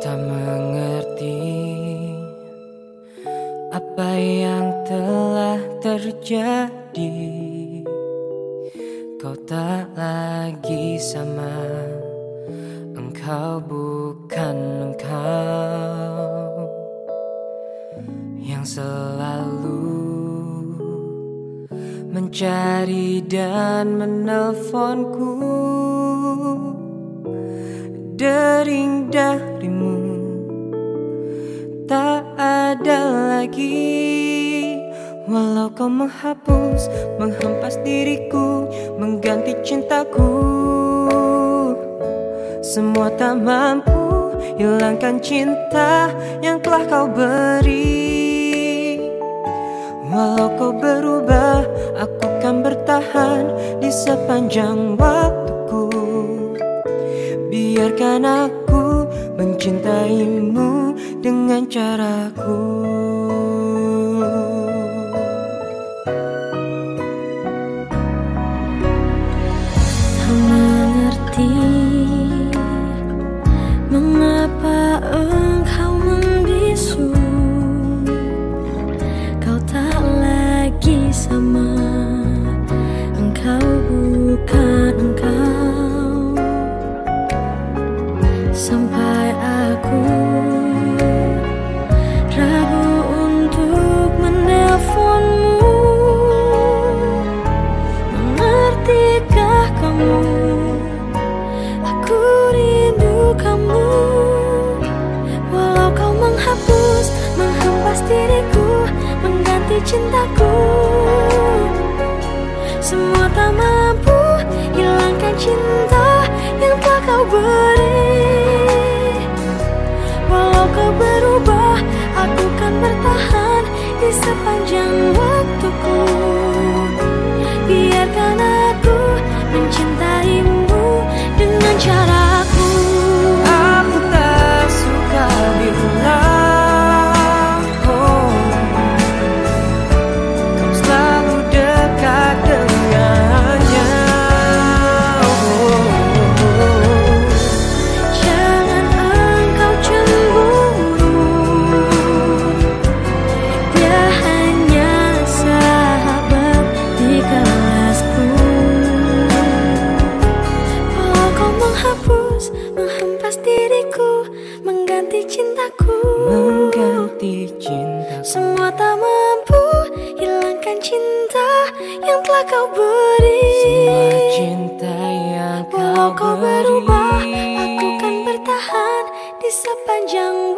Tak mengerti apa yang telah terjadi. Kau tak lagi sama, engkau bukan engkau yang selalu mencari dan menelponku. Dering darimu Tak ada lagi. Walau kau menghapus, menghempas diriku Mengganti cintaku. Semua tak mampu hilangkan cinta yang telah kau beri. Walau kau berubah, aku Biarkan aku mencintaimu dengan caraku Mengganti cintaku. Semua tak mampu Hilangkan cinta Yang telah kau beri. Walau kau berubah Aku kan bertahan Di sepanjang waktuku. Biarkan aku mencintaimu Mengganti cintaku. Mengganti cintaku. Semua tak mampu hilangkan cinta yang telah kau beri. Semua cinta yang Walau kau kau berubah, beri. aku kan bertahan di sepanjang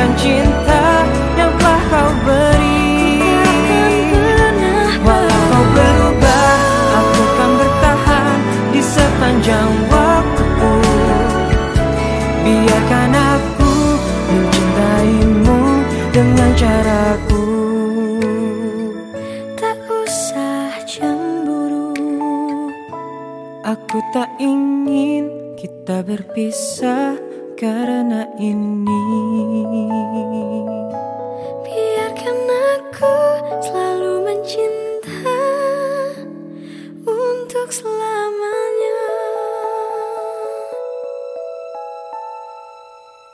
hilangkan cinta yang telah kau beri. Akan Walau kau berubah, aku kan bertahan di sepanjang waktuku Biarkan aku mencintaimu dengan caraku. Tak usah cemburu. Aku tak ingin kita berpisah karena looks like